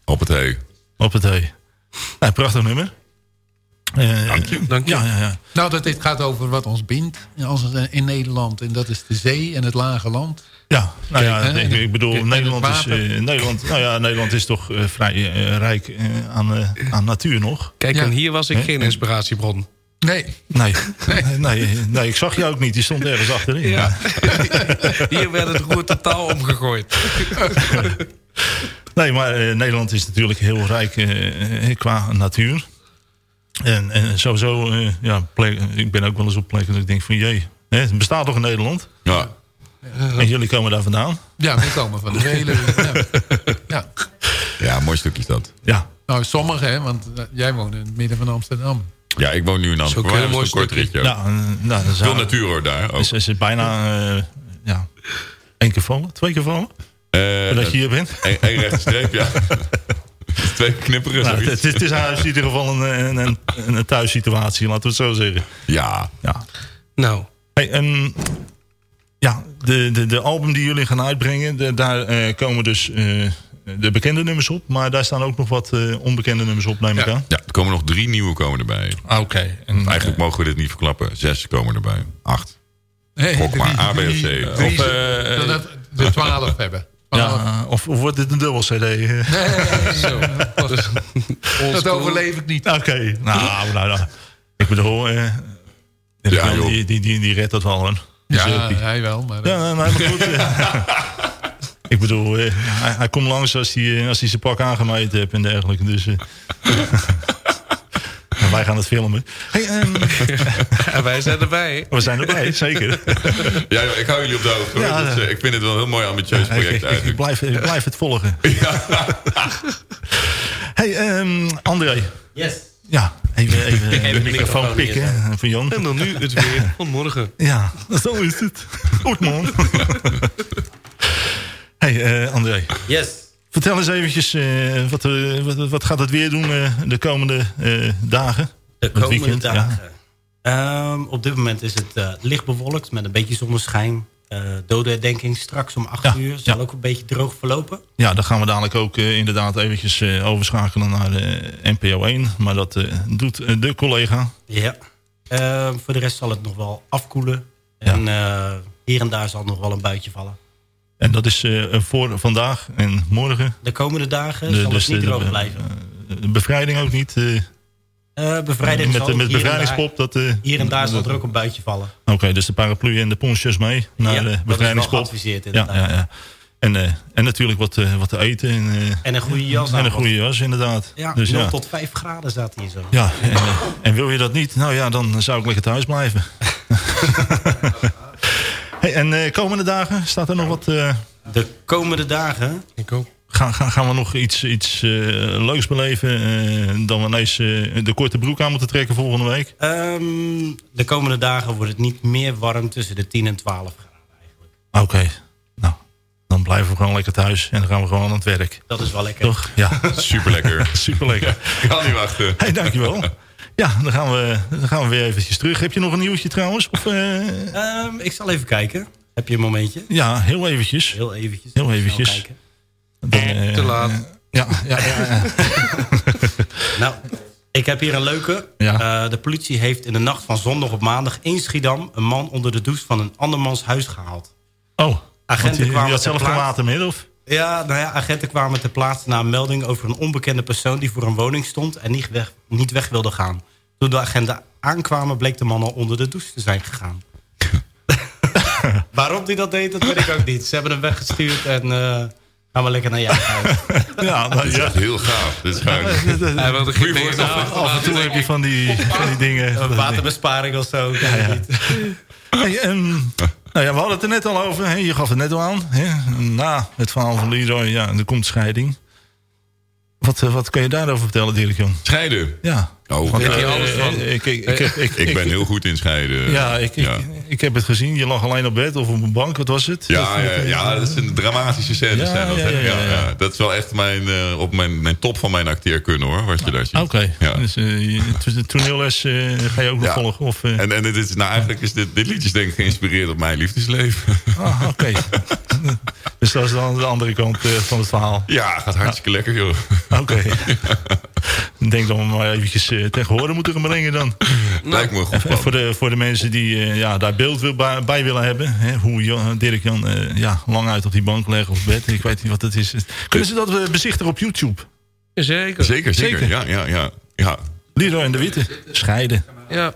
Op het hee. Op het hee. Ja, prachtig nummer. Eh, Dank je. Dank je. Ja, ja, ja. Nou, dat dit gaat over wat ons bindt als, in Nederland. En dat is de zee en het lage land. Ja, nou ja, Kijk, ik, bedoel, kijk, Nederland is, eh, Nederland, nou ja, Nederland is toch eh, vrij eh, rijk eh, aan, eh, aan natuur nog. Kijk, Ja. en hier was ik geen inspiratiebron. Nee. Nee. Nee. nee. ik zag je ook niet. Die stond ergens achterin. Ja. Hier werd het roer totaal omgegooid. Nee, maar eh, Nederland is natuurlijk heel rijk eh, eh, qua natuur. En, en sowieso, eh, ja, plek- ik ben ook wel eens op plekken dat ik denk van... jee, hè, het bestaat toch in Nederland? Ja. En jullie komen daar vandaan? Ja, we komen van de Veluwe. ja. ja. Ja, mooi stukje is dat. Ja. Nou, sommigen, hè, want jij woont in het midden van Amsterdam. Ja, ik woon nu in Amsterdam. ook een mooi kort stukje. ritje. Ja, nou, is Veel natuur hoor daar ook. Is, is het bijna eh, ja, één keer vallen? Twee keer vallen? Eh, Voordat je hier bent? Eén één rechte streep, ja. Twee knipperen, Nou, zoiets. het, het is huis in ieder geval een, een, een, een thuissituatie, laten we het zo zeggen. Ja. ja. Nou. Hey, en, ja, de, de, de album die jullie gaan uitbrengen, de- daar eh, komen dus eh, de bekende nummers op. Maar daar staan ook nog wat eh, onbekende nummers op, neem ik aan. Ja, er komen nog drie nieuwe komen erbij. Ah, Oké. En, Eigenlijk mogen we dit niet verklappen. Zes komen erbij. Acht. Nee, Gok maar, A, B of C. drie- Of, eh, dan dat we twaalf hebben. Ja, of, of wordt dit een dubbel CD? Nee, zo. Dat overleef ik niet. Oké, nou, nou, nou, ik bedoel, eh, Ja, die, die, die, die, die redt dat wel, hoor. Die Ja, Zilpie. hij wel, maar... Ja, nee, maar goed. eh, ik bedoel, eh, hij, hij komt langs als hij, als hij zijn pak aangemeten heeft en dergelijke. Dus, eh, wij gaan het filmen. Hey, ehm, En wij zijn erbij. we zijn erbij, zeker. Ja, ik hou jullie op de hoogte. Ja, Dus, eh, ik vind het wel een heel mooi ambitieus ik, project ik- ik blijf, ik blijf het volgen. Hey, ehm, André. Yes. Ja, even, even, even de microfoon pikken eh, van Jan. En dan nu het weer van morgen. Ja, zo is het. Goed man. hey, eh, André. Yes. Vertel eens eventjes, eh, wat, eh, wat, wat gaat het weer doen eh, de komende dagen? De komende weekend, ja. dagen. Ehm, op dit moment is het licht bewolkt met een beetje zonneschijn. Eh dodenherdenking straks om 8 uur. Zal ook een beetje droog verlopen. Ja, dan gaan we dadelijk ook inderdaad eventjes overschakelen naar de NPO 1. Maar dat doet de collega. Ja. Ehm, voor de rest zal het nog wel afkoelen. En hier en daar zal nog wel een buitje vallen. En dat is eh, voor vandaag en morgen. De komende dagen De- zal dus het niet de- droog blijven. De bevrijding ook niet. eh, Eh, bevrijding met, met bevrijdingspop. daar- Dat, eh, Hier en daar zal dat- er ook een buitje vallen. Oké, dus de paraplu en de ponchos mee naar Ja, dat de is wel bevrijdingspop. geadviseerd, ja, inderdaad. ja, ja. En, eh, en natuurlijk wat, eh, wat te eten. En, eh, En een goede jas En een goede jas, inderdaad. Ja, dus 0 ja. tot 5 graden staat hier zo. Ja, en, eh, en wil je dat niet? Nou ja, dan zou ik lekker thuis blijven. en eh, komende dagen staat er nog wat... eh, De komende dagen... Ik ook. gaan, gaan, gaan we nog iets, iets eh, leuks beleven? eh, dan we ineens de korte broek aan moeten trekken volgende week? Ehm, de komende dagen wordt het niet meer warm tussen de 10 en 12 graden. Oké, nou, dan blijven we gewoon lekker thuis. En dan gaan we gewoon aan het werk. Dat is wel lekker. Toch? Ja. Super lekker. Super lekker. Kan niet wachten. Hey, dankjewel. Ja, dan gaan, we, dan gaan we weer eventjes terug. Heb je nog een nieuwtje trouwens? Of, eh, Ehm, ik zal even kijken. Heb je een momentje? ja, heel eventjes. Heel eventjes. Heel eventjes. kijken. Dan, eh, Te laat. Ja, ja, ja. ja. Nou, ik heb hier een leuke. Ja. Eh, de politie heeft in de nacht van zondag op maandag in Schiedam... een man onder de douche van een andermans huis gehaald. Oh, Agenten die, die kwamen had zelf geen water meer, of? Ja, nou ja, agenten kwamen ter plaatse na een melding over een onbekende persoon... die voor een woning stond en niet weg, niet weg wilde gaan. Toen de agenten aankwamen, bleek de man al onder de douche te zijn gegaan. Waarom hij dat deed, dat weet ik ook niet. Ze hebben hem weggestuurd en eh, gaan we lekker naar jou huis. Ja, Dit is echt heel gaaf. Dit is gewoon... Hij wilde Goeie geen voorstel. Af en toe heb je van die, van die dingen. Een waterbesparing of zo. het niet. Hey, ehm, nou ja, we hadden het er net al over. Hè? Je gaf het net al aan. Hè? Na het verhaal van Leroy, ja, er komt scheiding. Wat, eh, wat kan je daarover vertellen, Dirk Jan? Scheiden. Ja. Oh, Want, eh, alles eh, van? Ik, ik, ik, heb- ik, Ik ben heel goed in scheiden. Ja, ik, ik, ja. ik heb het gezien. Je lag alleen op bed of op een bank. Wat was het? Ja, ja, ja, dat zijn dramatische scènes. Zijn dat, ja, hè? ja, ja, Ja, ja. ja. Dat is wel echt mijn, eh, op mijn, mijn top van mijn acteerkunde hoor, wat je daar ziet. Oké, Ja. dus eh, de toneelles eh, ga je ook nog Ja. volgen? Of, eh? En, en dit is, nou, eigenlijk is dit, dit liedje is denk ik geïnspireerd op mijn liefdesleven. Ah, oké. dus dat is dan de andere kant van het verhaal. Ja, gaat hartstikke lekker joh. Oké. denk dat we maar eventjes eh, tegen horen moeten gaan brengen dan. Lijkt me goed voor, de, voor de mensen die eh, ja, daar beeld wil, bij, bij willen hebben. Hè, hoe Jan, Dirk Jan eh, ja, lang uit op die bank leggen of bed. Ik weet niet wat het is. Kunnen ze dat eh, bezichtigen op YouTube? Zeker. Zeker, zeker. Zeker. Ja, ja, ja. ja. Leroy en de Witte. Scheiden. Ja.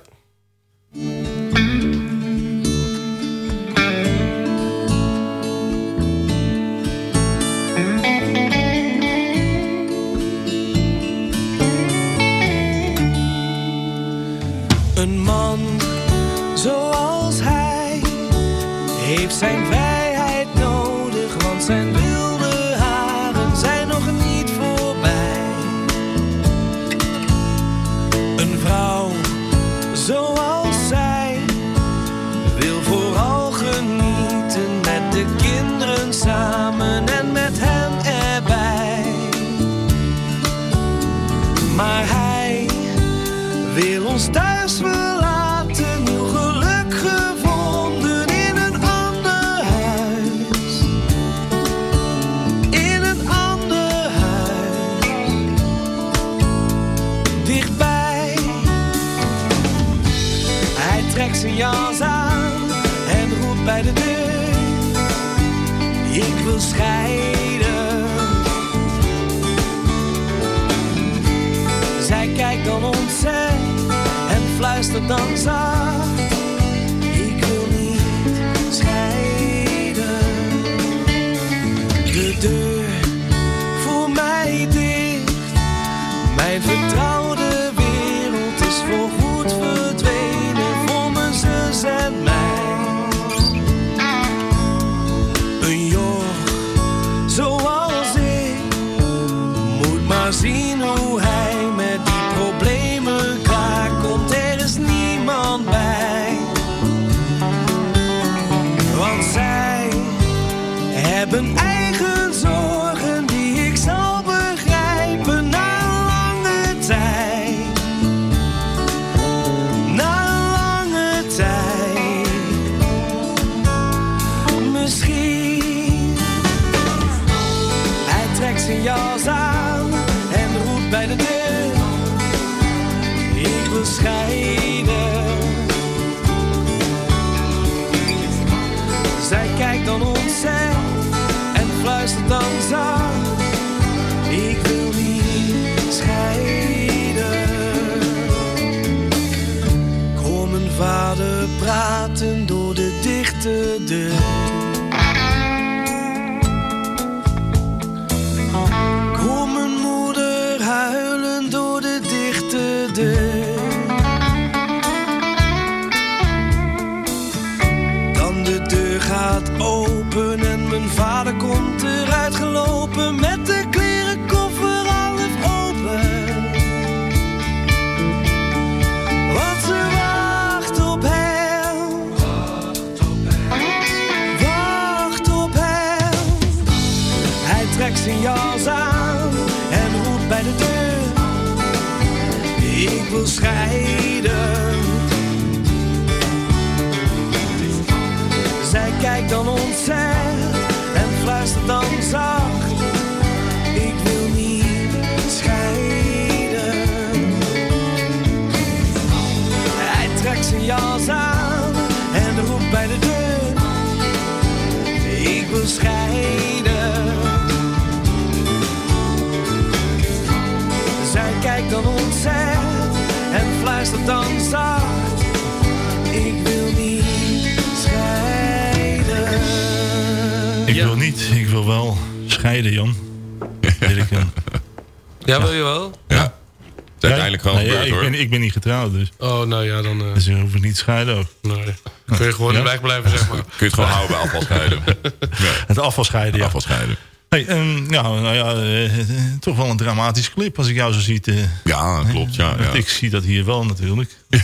Zijn vrijheid nodig, want zijn wilde haren zijn nog niet voorbij. Een vrouw zoals zij wil vooral genieten met de kinderen samen en met hem erbij. Maar hij wil ons thuis wil scheiden. Zij kijkt dan ontzet en fluistert dan zacht. Ik wil niet scheiden. De deur de dichte Ik wil scheiden. Zij kijkt dan ontzet dan zacht. Ik wil niet scheiden. Ik wil niet, ik wil wel scheiden, Jan. Jan. Ja, wil je wel? Ja. Het is uiteindelijk gewoon Nee, ja, gebeurd, ik, hoor. ben, ik ben niet getrouwd, dus. Oh, nou ja, dan... eh, Dus je hoeft niet te scheiden ook. Nee. Kun je gewoon Ja? weg blijven, zeg maar. Kun je het gewoon houden bij afvalscheiden. Het afvalscheiden, ja. Afvalscheiden. Hey, ja, nou ja, eh, toch wel een dramatische clip als ik jou zo zie. eh. Ja, klopt, ja, ja. Ik zie dat hier wel natuurlijk.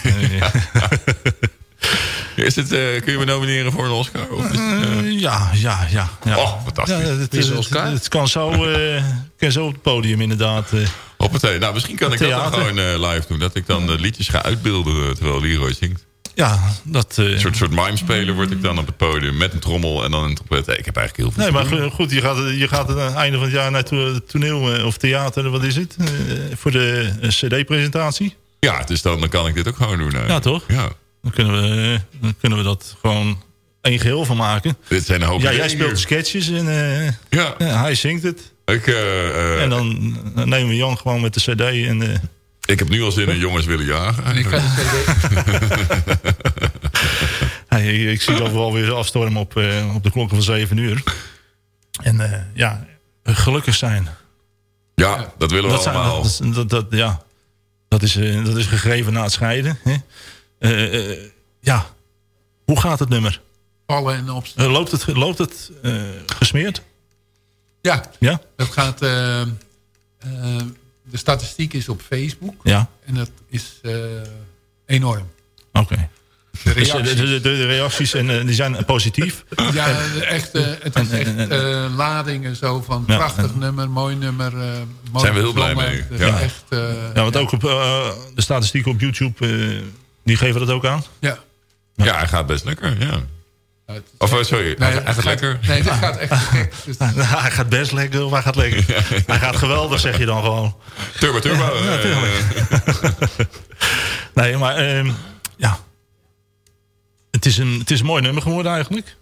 Is het, eh, kun je me nomineren voor een Oscar? Of is het, ja, ja, ja. ja. Oh, fantastisch. Ja, het, is het- Oscar? het kan zo, eh, kan zo op het podium inderdaad. eh. Hoppatee. Nou, misschien kan ik dat dan gewoon eh, live doen. Dat ik dan de liedjes ga uitbeelden terwijl Leroy zingt. Ja, dat... eh, Een soort, soort mime-speler word ik dan op het podium met een trommel en dan een trompet. Hey, Ik heb eigenlijk heel veel Nee, maar doen. goed, je gaat, je gaat aan het einde van het jaar naar to- toneel eh, of theater, wat is het? Eh, voor de cd-presentatie. Ja, dus dan, dan kan ik dit ook gewoon doen. Ja, toch? Ja. Dan kunnen we, dan kunnen we dat gewoon één geheel van maken. Dit zijn een hoop Ja, jij speelt de sketches en Ja. ja, hij zingt het. Ik, En dan nemen we Jan gewoon met de cd en... ik heb nu al zin in jongens willen jagen. Ik ga de Hey, ik zie dat we alweer afstormen op, eh, op de klokken van 7 uur. En eh, ja, gelukkig zijn. Ja, dat willen we dat, zijn allemaal. dat, dat, dat- ja, dat, is, eh, dat is gegeven na het scheiden. Hè? Eh, eh, ja, hoe gaat het nummer? vallen en opstaan. Loopt het, loopt het gesmeerd? Ja, Ja? dat gaat... de statistiek is op Facebook. Ja. En dat is eh, enorm. Oké. De Dus, reacties. de, de, de reacties en, eh, die zijn positief? Ja, echt, eh, het is echt en- eh, ladingen zo van Ja, prachtig en- nummer, mooi nummer. eh, mooi Zijn we heel blij mee, ja. Echt, eh, Ja, want ook op eh, de statistieken op YouTube, eh, die geven dat ook aan? Ja. Ja, hij gaat best lekker, ja. Of eh, sorry, hij, hij gaat lekker. Nee, dit gaat echt gek. Dus- hij gaat best lekker of hij gaat lekker? Hij gaat geweldig, zeg je dan gewoon. Turbo, turbo. Ja, eh, tuurlijk. nee, maar ehm, ja. Het is, een, het is een mooi nummer geworden eigenlijk.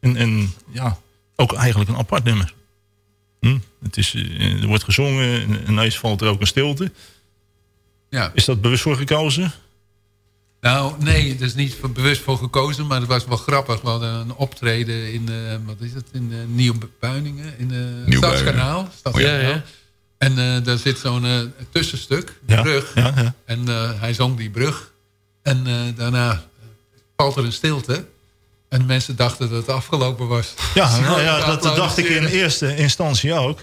En, en ja, ook eigenlijk een apart nummer. Hm? Het is, eh, er wordt gezongen en ineens valt er ook een stilte. Ja. Is dat bewust voor gekozen? Nou, nee, er is niet voor- bewust voor gekozen, maar het was wel grappig. We hadden een optreden in, eh, wat is het, in uh, Nieuw-Buiningen, in de Nieuw-Buiningen. Stadskanaal. Stadskanaal. Oh, ja, ja. En eh, daar zit zo'n eh, tussenstuk, Ja, brug. ja, ja. En eh, hij zong die brug. En eh, daarna valt er een stilte. En mensen dachten dat het afgelopen was. Ja, Dus nou ja dat dacht ik in eerste instantie ook.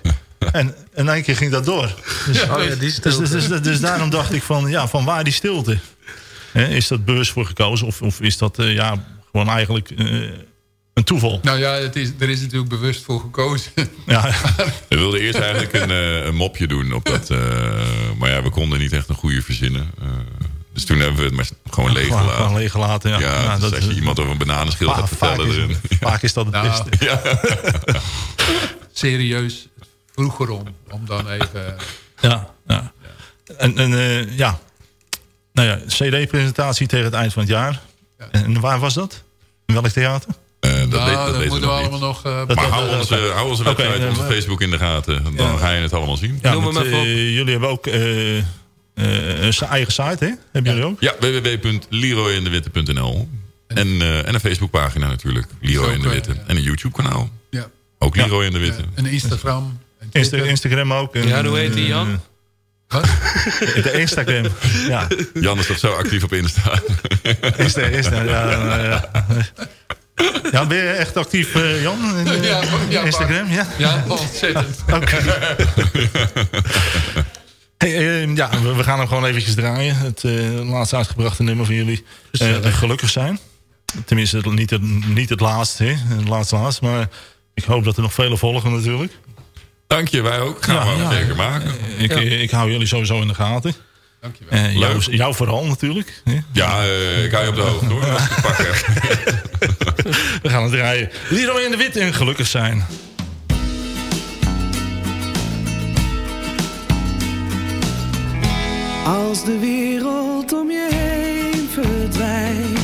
En in één keer ging dat door. Dus, Oh ja, die dus, stilte. dus, dus, dus daarom dacht ik van, ja, van waar die stilte? Hè, is dat bewust voor gekozen? Of, of is dat eh, ja, gewoon eigenlijk eh, een toeval? Nou ja, het is, er is natuurlijk bewust voor gekozen. Ja, We wilden eerst eigenlijk een, eh, een mopje doen op dat. eh, maar ja, we konden niet echt een goede verzinnen. Eh, dus toen hebben we het maar gewoon leeg gewoon, gelaten. gewoon leeg gelaten. Ja, Ja, Ja, dus dat als je is- iemand over een bananenschil gaat vaak vertellen is, erin. vaak is dat het Nou, beste. Ja. Serieus, vroeger om. Om dan even... Ja, ja. En, en eh, ja, nou ja, CD-presentatie tegen het eind van het jaar. En waar was dat? In welk theater? Eh, dat nou, weet, dat dat weten moeten we allemaal nog... eh, Dat- Maar dat- hou dat- onze, hou onze website, eh, onze Facebook in de gaten. Dan ga je het allemaal zien. Ja, Noem op. eh, jullie hebben ook eh, eh, een eigen site, hè? Hebben jullie ook? Ja, www.leroyindewitte.nl en, eh, en een Facebookpagina natuurlijk. Leroy in de Witte. En een YouTube kanaal. Ja. Ook Leroy in de Witte. Ja, en Instagram. En Insta Twitter. Instagram ook. En, Ja, hoe heet die, Jan? Wat? De Instagram. Ja, Jan is toch zo actief op Insta. Insta, Insta, ja, ja. Ja, ben je echt actief, eh, Jan? In, eh, Ja, ja, Instagram, ja? Ja, ontzettend. Oké. Hey, eh, ja, we, we gaan hem gewoon eventjes draaien. Het eh, laatste uitgebrachte nummer van jullie. Eh, gelukkig zijn. Tenminste, niet het, niet het laatste, hè? Het laatste laatste. Maar ik hoop dat er nog vele volgen natuurlijk. Dank je, wij ook. Gaan Ja, we ja. zeker maken. Ik, eh, ik hou jullie sowieso in de gaten. Dankjewel. Eh, jou, jou vooral natuurlijk. hè? Ja, eh, ik hou je op de hoogte hoor. We gaan het draaien. Leroy in de Wit en gelukkig zijn. Als de wereld om je heen verdwijnt,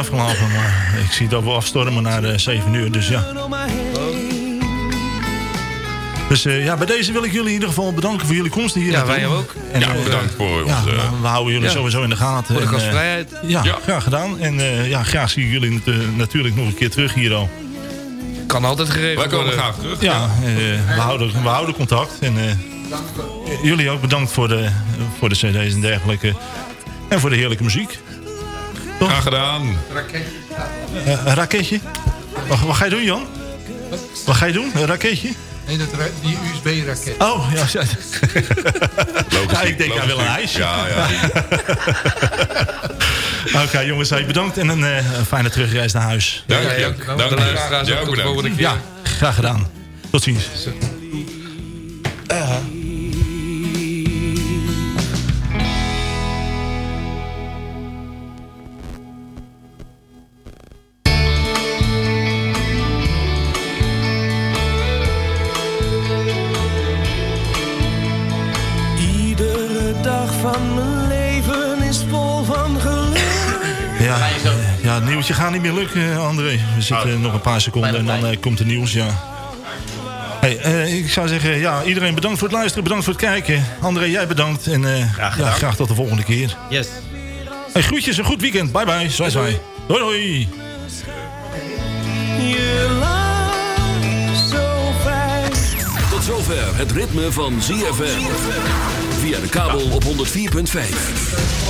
afgelopen, maar ik zie dat we afstormen naar eh 7 uur, dus ja. Dus eh, ja, bij deze wil ik jullie in ieder geval bedanken voor jullie komst hier. Ja, wij ook. En, Ja, eh, bedankt voor ja, onze... we houden jullie Ja. sowieso in de gaten. Voor de En, eh, gastvrijheid. ja, Ja. graag gedaan. En eh, ja, graag zie ik jullie nat- natuurlijk nog een keer terug hier al. Kan altijd geregeld Wij komen worden. graag terug. Ja, eh, we, houden, we houden contact. En eh, jullie ook bedankt voor de, voor de cd's en dergelijke. En voor de heerlijke muziek. Graag gedaan. Eh, een raketje. Wat, wat ga je doen, Jan? Wat ga je doen? Een raketje? Nee, dat, ra- die USB-raket. Oh, ja. ja. Logistiek, Ja, ik denk aan wel een logistiek. ijs. Ja, ja. Oké, jongens, hey, bedankt en een, eh, een fijne terugreis naar huis. Dank Ja, je. Dank je. volgende keer. Ja, graag gedaan. Tot ziens. Het nieuwtje gaat niet meer lukken, André. We zitten nog een paar seconden en dan eh, komt het nieuws, ja. Hey, eh, ik zou zeggen, ja, iedereen bedankt voor het luisteren, bedankt voor het kijken. André, jij bedankt en eh, Graag ja, gedaan. graag tot de volgende keer. Yes. Hey, groetjes, een goed weekend. Bye bye, zwaai zwaai. Hoi hoi. Je lacht zo fijn. Tot zover het ritme van ZFM. Via de kabel op 104.5.